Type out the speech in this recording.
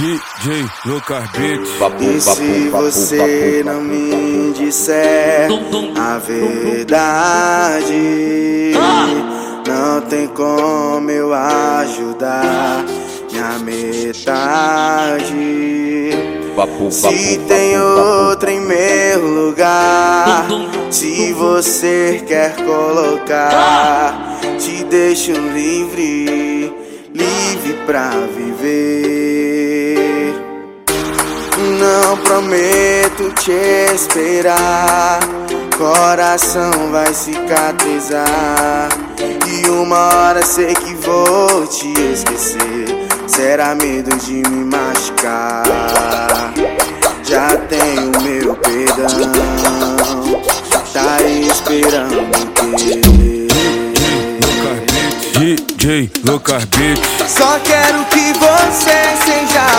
DJ Lucas Beats. E se você não me disser a verdade, não tem como eu ajudar minha metade. Se tem outra em meu lugar, se você quer colocar, te deixo livre, livre pra viver. Não prometo te esperar, coração vai cicatrizar. E uma hora sei que vou te esquecer. Será medo de me machucar. Já tenho meu perdão, tá esperando que. DJ Lucas. Só quero que você seja